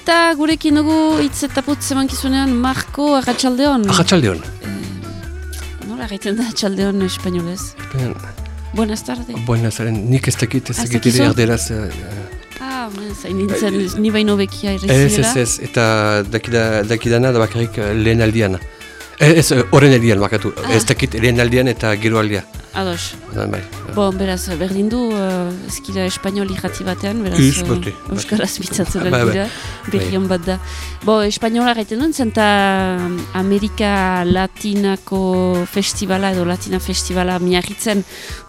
Eta gurekin dugu hitz eta putz emankizunean Marko Arratxaldeon. Arratxaldeon. Nola gaiten da Arratxaldeon espainolez? Buenas tarde. Buenas tarde. Nik ez dakit ez Ah, ez dakit ere erderaz. eh, Ah, zain nintzen, ni baino bekia Ez, irreziela. ez, ez. Eta dakida, dakidana da bakarrik eh, lehen aldian. Eh, Ez, eh, horren aldian, makatu. Ah. Ez dakit lehen aldian eta gero aldia. Ados. Da, bai. Bon, beraz, berdin du, uh, ezkira espanol irrati batean, beraz, Ez, eh, bate, euskaraz mitzatzen Bai, bai. dira, berrion bat da. Bo, espainola gaiten duen, zenta Amerika Latinako festivala edo Latina festivala miarritzen,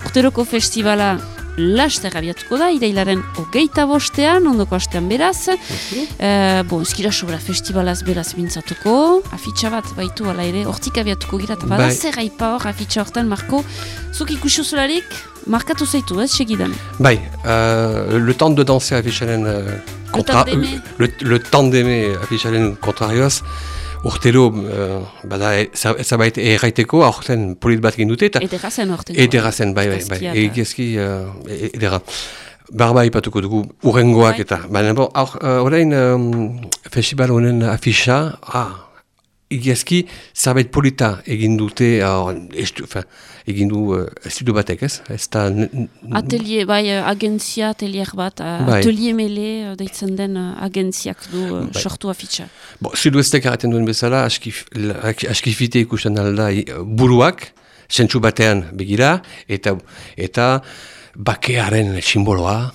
urteroko festivala laster abiatuko da, irailaren hogeita bostean, ondoko astean beraz. Uh, bon, eskira sobra festivalaz beraz mintzatuko, afitxa bat baitu ala ere, hortik abiatuko gira, eta bada Bai. zer aipa hor afitxa hortan, Marko, zuk ikusuzularik, markatu zaitu, ez, segidan. Bai, euh, le temps de danser afficharen... Uh, d'aimer. le, le temps d'aimer afficharen kontrarioz, urtero, uh, bada, e- za- zabait erraiteko, aurten polit bat gindute, eta Edera zen horten. Edera zen, bai, bai, bai. Egezki, uh, edera. Barba ipatuko dugu, urrengoak Bai. eta. Baina, bo, aur, uh, orain um, festival honen afixa, ah, egezki, zerbait polita egin dute, estu, fin, egin du uh, estudio batek, ez? Ez da... n- Atelier, bai, eh, agentzia, atelier bat, eh, Bai. atelier mele deitzen den agentziak du Bai. sortu afitxa. Bo, Sud-Westek erraten duen bezala, askif, la- askifite ikusten alda buruak, zentsu batean begira, eta eta bakearen simboloa,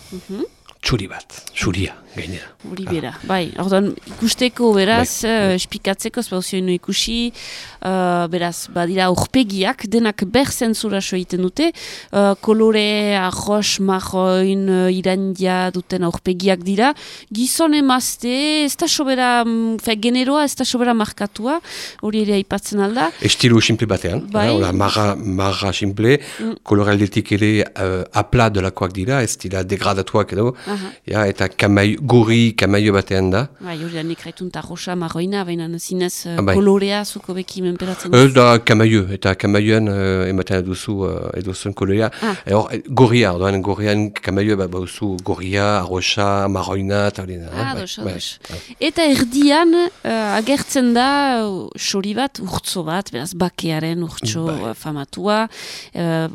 txuri bat, txuria, gainera. Hori bera, bai. Orduan, ikusteko beraz, Bai. eh, espikatzeko, ez bauzioen ikusi, eh, beraz, badira aurpegiak, denak ber zentzura so egiten dute, eh, kolore, arroz, marroin, uh, irandia duten aurpegiak dira, gizon emazte, ez da sobera, mm, fe, generoa, ez da sobera markatua, hori ere aipatzen alda, Estilo simple batean, Bai. eh, marra, marra simple, Mm. kolore aldetik ere uh, apla delakoak dira, ez dira degradatuak edo, Aha. ja, eta kamai, guri kamaio batean da. Bai, hori da nik raitun rosa marroina, baina zinez uh, Ah, bai. kolorea zuko beki menperatzen Ez da kamaio, eta kamaioan uh, ematen duzu uh, edo zuen kolorea. Ah. E hor, eh, gorria, orduan gorrian kamaio bat bauzu gorria, arroxa, marroina, eta hori da. eh, Ah, bai, ados, bai, bai. Eta erdian uh, agertzen da uh, sori bat, urtzo bat, beraz bakearen urtso Bai. uh, famatua, uh,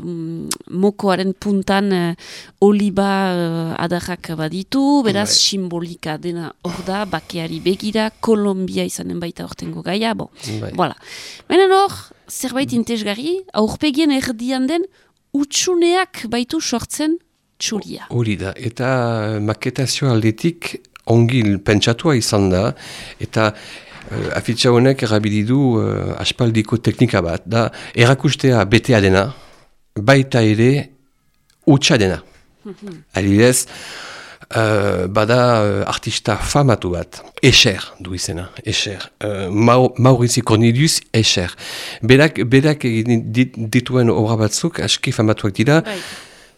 mokoaren puntan uh, oliba uh, adarrak baditu, beraz Bai. Simbolika dena hor da, bakeari begira, Kolombia izanen baita hortengo gaia, bo. Bai. Voilà. Baina hor, zerbait intezgarri, aurpegien erdian den utxuneak baitu sortzen txuria. Hori da, eta eh, maketazio aldetik ongi pentsatua izan da, eta uh, afitxa honek erabilidu uh, aspaldiko teknika bat, da erakustea betea dena, baita ere utxa dena. Adibidez, uh, bada uh, artista famatu bat, Escher du izena, Escher. Uh, Mau, Maurizi Cornelius Escher. Berak, berak egin dit- dituen obra batzuk, aski famatuak dira, Bai.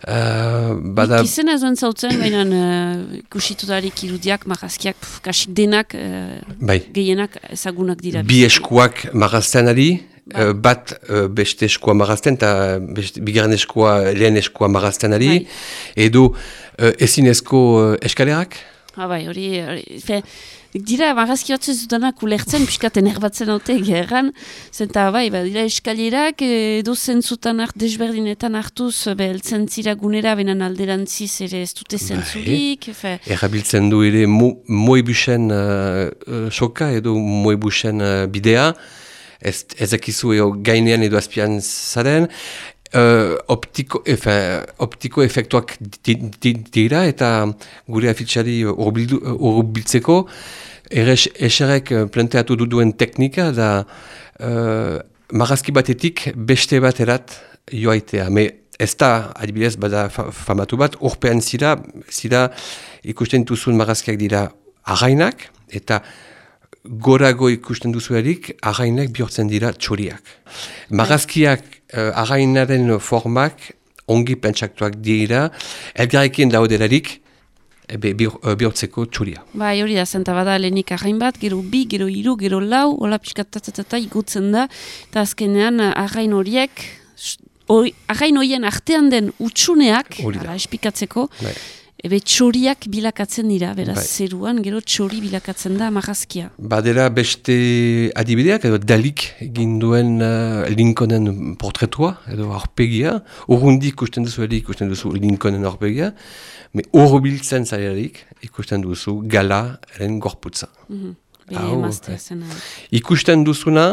Uh, bada, Nik izena zuen zautzen, baina uh, ikusitutarik irudiak, marrazkiak, pf, kasik denak, uh, bai, gehienak ezagunak dira. bi eskuak marrazten ari, Bai. uh, bat uh, beste eskua marrazten, eta bigarren eskua, lehen eskua marrazten ari, Bai. edo uh, ezinezko uh, eskalerak, Ha, bai, hori, hori, dira marrazki batzu ez dudanak ulertzen, piskaten erbatzen haute gerran, zenta bai, ba, dira eskalerak, edo zentzutan hart, desberdinetan hartuz, beheltzen zira gunera, benan alderantziz ere ez dute zentzurik, fe, erabiltzen du ere mo, moibusen uh, soka edo moibusen uh, bidea, ez, ezakizu eo gainean edo azpian zaren, uh, optiko, efen, optiko efektuak di- di- dira eta gure afitxari urbiltzeko, Eres, eserek planteatu du duen teknika da uh, marrazki batetik beste baterat joaitea. Me ez da, adibidez, bada fa famatu bat, urpean zira, zira ikusten duzun marrazkiak dira arrainak, eta gorago ikusten duzuerik, arrainak bihurtzen dira txoriak. Marrazkiak uh, arrainaren formak ongi pentsaktuak dira, elgarrekin daudelarik, ebe bihur- eh, bihurtzeko txuria. bai, hori da, zenta bada lehenik arrain bat, gero bi, gero hiru, gero lau, hola piskatatatata igutzen da, eta azkenean eh, arrain horiek, arrain horien artean den utxuneak, hala, espikatzeko, Bai. Ebe txoriak bilakatzen dira, beraz, Bai. zeruan, gero txori bilakatzen da marrazkia. Badera beste adibideak, edo dalik egin duen uh, Lincolnen portretua, edo aurpegia. Urrundik ikusten duzu edo ikusten duzu Lincolnen aurpegia. Me horbiltzen zailarik ikusten duzu gala eren gorputza. Be Hau, emaztea eh. zena. Ikusten duzuna,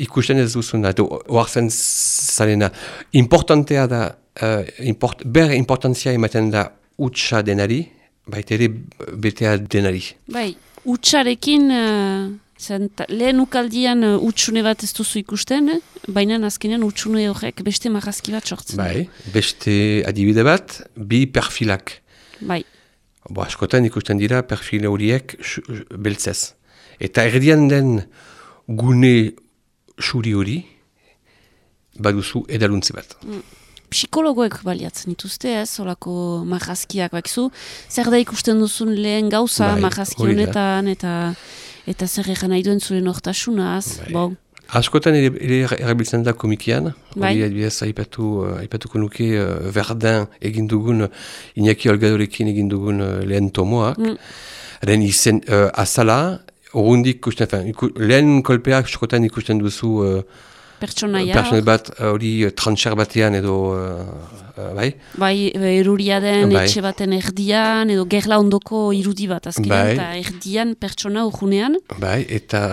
ikusten ez duzuna, edo oartzen zarena. Importantea da, uh, import, ber importantzia ematen da utxa denari, baita ere betea denari. Bai, utxarekin, uh, zenta, lehen ukaldian uh, utxune bat ez duzu ikusten, eh? baina azkenean utxune horrek beste marrazki bat sortzen. Bai, beste adibide bat, bi perfilak. Bai, Bo, askotan ikusten dira perfil horiek beltzez. Eta erdian den gune xuri hori, baduzu edaluntzi bat. Psikologoek baliatzen dituzte, ez, olako marrazkiak bakizu, zer da ikusten duzun lehen gauza Bai, marrazki honetan, eta eta zer egan nahi duen zure nortasunaz, Bai. bon, Askotan ere, ere erabiltzen da komikian, Bai. hori adibidez aipatu, aipatuko nuke uh, Verdun egin dugun, Iñaki Olgadorekin egin dugun uh, lehen tomoak, Mm. Lehen izen uh, azala, urrundik ikusten, lehen kolpeak askotan ikusten duzu uh, pertsonaia, Personet bat uh, hori uh, transfer batean edo, uh, bai? bai, eruria den Bai. etxe baten erdian, edo gerla ondoko irudi bat azkenean, Bai. eta erdian pertsona urgunean. Bai, eta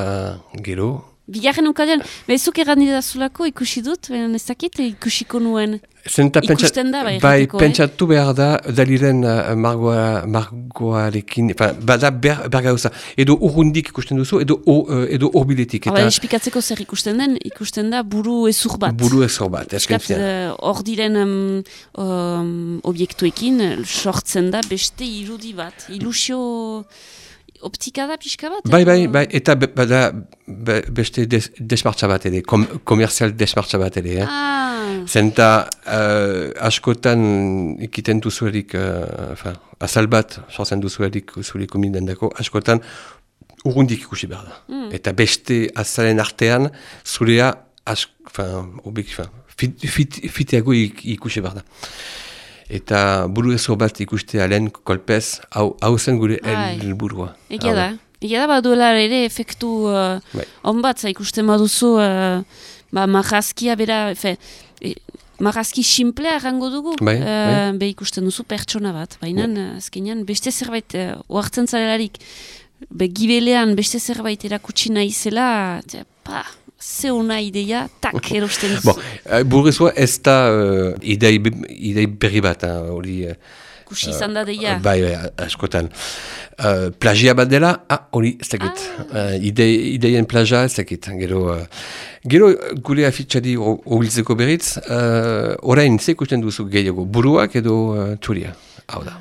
gero, Bigarren ukadean, bezuk erran didazulako ikusi dut, ez dakit ikusiko nuen. Zenta Ikusten da, bai, bai, errateko, eh? pentsatu behar da, daliren uh, margoa, margoarekin, enfin, bada ber, bergauza, edo urrundik ikusten duzu, edo, o, uh, edo urbiletik, Hala, eta esplikatzeko zer ikusten den, ikusten da buru ezur bat. buru ez hor bat, esken Piskat, eh, hor diren um, um, objektuekin eh, sortzen da beste irudi bat. Ilusio optika da pixka bat? Bai, bai, bai, eta bada be, beste des, desmartza bat ere, kom, komerzial desmartza bat ere, eh? Ah, Zenta uh, askotan ikiten duzuelik, uh, enfin, azal bat sortzen duzuelik zure komindendako, askotan urrundik ikusi behar da. Eta beste azalen artean zurea, as, enfin, obik, fit, fit, fiteago ik, ikusi behar da. Eta buru ezo bat ikustea lehen kolpez, hau, zen gure Bai. helburua. egia da. Egia da baduela ere efektu uh, Bai. on bat, za ikusten baduzu uh, ba, marrazkia bera, fe, marrazki simplea errango dugu, Bai, eh, bai. be ikusten duzu pertsona bat, baina uh, azkenean beste zerbait, uh, oartzen zarelarik, be gibelean beste zerbait erakutsi nahi zela, pa, ze ona ideia, tak, erosten duzu. Bon, uh, burrezua ez da uh, idei, idei berri bat, hori... eh, Kusi izan da deia. Bai, bai, askotan. Uh, plagia bat dela, ah, hori, ez dakit. Uh, ide, ideien plagia, ez dakit. Gero, uh, gero gure afitxadi hobiltzeko beritz, uh, orain ze ikusten duzu gehiago, buruak edo uh, txuria. Hau da.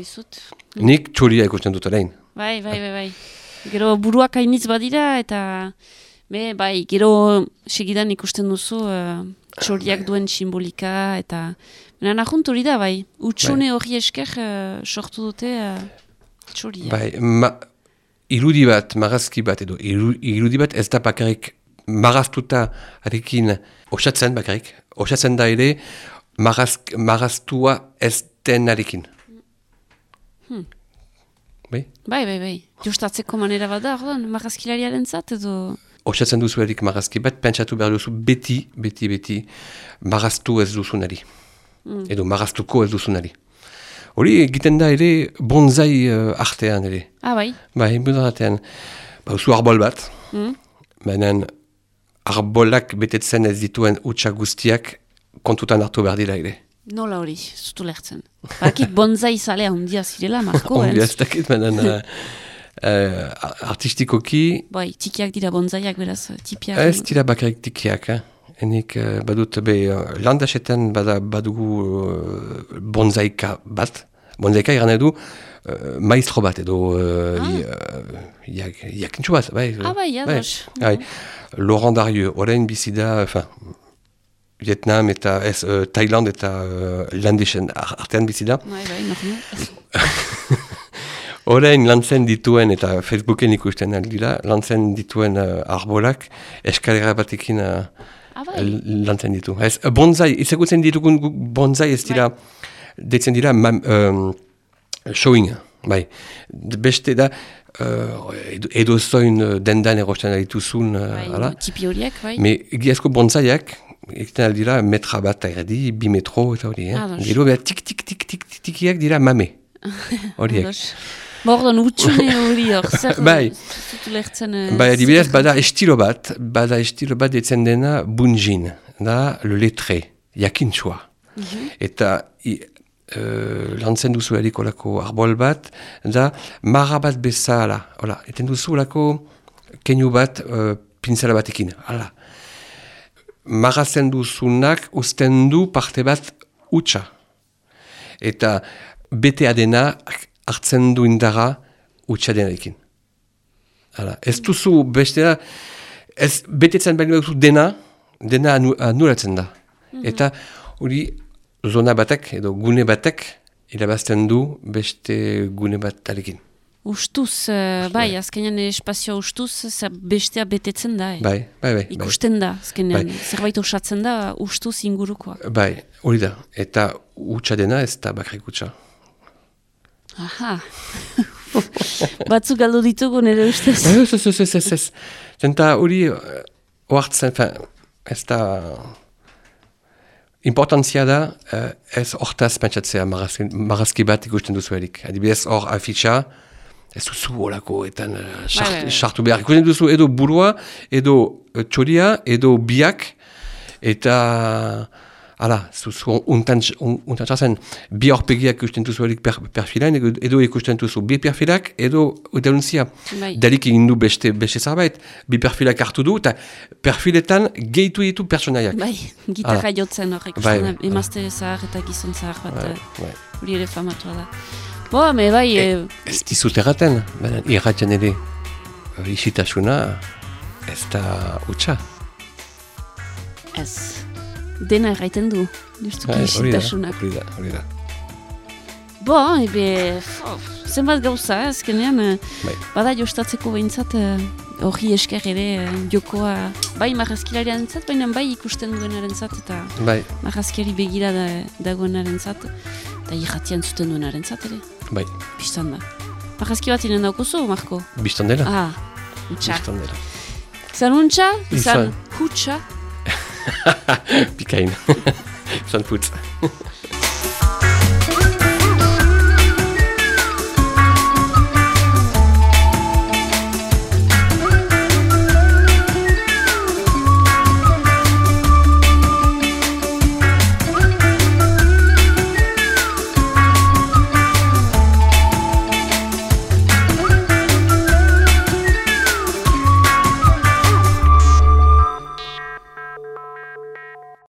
Izut. Nik txuria ikusten dut orain. Bai, bai, bai, bai. Gero buruak hainitz badira eta be, bai, gero segidan ikusten duzu uh, txoriak duen simbolika eta Baina nahunt hori da, bai. Utsune hori esker uh, sortu dute uh, txoria. Bai, ma, irudi bat, marazki bat edo, iru, irudi bat ez da bakarrik maraztuta arekin osatzen bakarrik. Osatzen da ere marazk, maraztua ez denarekin. Bai? Bai, bai, bai. Jostatzeko manera bat da, orduan, marrazkilariaren zat edo... Osatzen duzu erik marazki bat, pentsatu behar duzu beti, beti, beti maraztu ez duzunari. Edo maraztuko ez duzunari. Hori egiten da ere bonzai uh, artean ere. Ah, bai. Bai, bundan artean, bauzu arbol bat, Mm. Baina arbolak betetzen ez dituen utxa guztiak kontutan hartu behar dira ere. Nola hori, zutu lertzen. Bakit bonzai zalea hundia zirela, Marko, Ongi ez dakit, baina uh, uh, artistikoki Bai, tikiak dira bonzaiak, beraz, tipiak. ez dira bakarrik tikiak. Eh? Enik uh, badut be uh, landasetan bada badugu uh, bonzaika bat. Bonzaika iran edu uh, maestro bat edo uh, i- uh, jak, jakintxu bat. Bai, Ah, bai, ados. Bai, Laurent Darieux, orain bizi da, enfin, Vietnam eta ez, uh, Thailand eta uh, landesen ar- artean bizi da. Bai, bai, normal. Orain lantzen dituen eta Facebooken ikusten aldira, lantzen dituen uh, arbolak eskalera batekin uh, Ah, bai. lantzen ditu. Ez, bonzai, izagutzen ditugun gu- bonzai ez dira detzen dira mam, um, showing, bai. Beste da, uh, edo, zoin dendan erosten dituzun, uh, Bai, ala. tipi horiek, bai. Me egiazko bontzaiak, egiten aldira metra bat erdi, bi metro eta hori, eh? Ados. Gero tik tik tik tik tikiak dira mame. Horiek. Ordan, utxune hori hor, zer Bai. zutu lertzen... eh, Bai, adibidez, bada estilo bat, bada estilo bat detzen dena bunjin, da le letre, jakintsua. Eta i, uh, lantzen duzu erikolako arbol bat, da marra bat bezala, hola, eten duzu lako keinu bat uh, pinzela batekin, hala. Marrazen duzunak usten du parte bat utxa. Eta bete adena hartzen du indara utxa denarekin. Hala, ez duzu bestera, ez betetzen baino duzu dena, dena anu, anulatzen da. Eta hori zona batek edo gune batek irabazten du beste gune bat alekin. Ustuz, eh, bai, azkenean espazioa ustuz, bestea betetzen da. eh. Bai, bai, bai. bai. Ikusten da, azkenean, Bai. zerbait osatzen da, ustuz ingurukoa. Bai, hori da. Eta utxa dena ez da bakrik utxa. Aha. Batzuk galdu ditugu nire ustez. Ez, ez, ez, ez, ez, ez. Zenta hori eh, oartzen, ez da... Importantzia da, eh, ez hortaz pentsatzea marazki, marazki bat ikusten duzu erik. Adibidez hor afitxa, ez duzu horako etan eh, Bai, bai, bai. sartu behar. Ikusten duzu edo burua, edo eh, txoria, edo biak, eta... Hala, zuzu untan, un- untan bi horpegiak ikusten duzu erik per, perfilan, edo, ikusten duzu bi perfilak, edo denuntzia. Bai. Darik egin du beste, beste zerbait, bi perfilak hartu du, eta perfiletan gehitu ditu pertsonaiak. Bai, gitarra jotzen horrek, Bai, emazte zahar eta gizon zahar bat, Bai, hori ere famatua da. Boa, me bai, eh, Ez dizut erraten, irratzen ere isitasuna ez da utxa. ez, dena erraiten du, justuki Bai, isitasunak. hori da, hori da. Bo, ebe, zenbat gauza, eh, azkenean, eh, Bai. bada jostatzeko behintzat, eh, hori esker ere, eh, jokoa, bai marrazkilariaren zat, baina bai ikusten duenaren zat, eta Bai, marrazkiari begira da, dagoenaren zat, eta irratian zuten duenaren zat ere, bai, biztan da. Marrazki bat inen daukuzu, Marko? biztan dela. Ah, utxa. Biztan dela. Izan untxa, Izan. hutsa, Pikain. Zan putz.